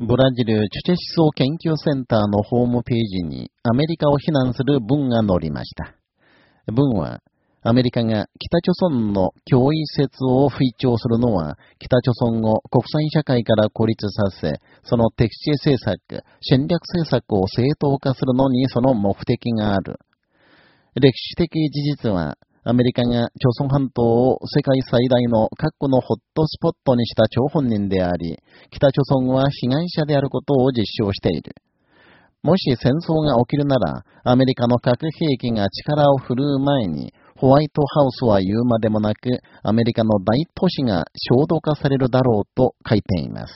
ブラジルチュチェ思想研究センターのホームページにアメリカを非難する文が載りました。文は、アメリカが北朝鮮の脅威説を吹聴するのは、北朝鮮を国際社会から孤立させ、その敵視政策、戦略政策を正当化するのにその目的がある。歴史的事実は、アメリカが朝鮮半島を世界最大の核のホットスポットにした張本人であり、北朝鮮は被害者であることを実証している。もし戦争が起きるなら、アメリカの核兵器が力を振るう前に、ホワイトハウスは言うまでもなく、アメリカの大都市が焦土化されるだろうと書いています。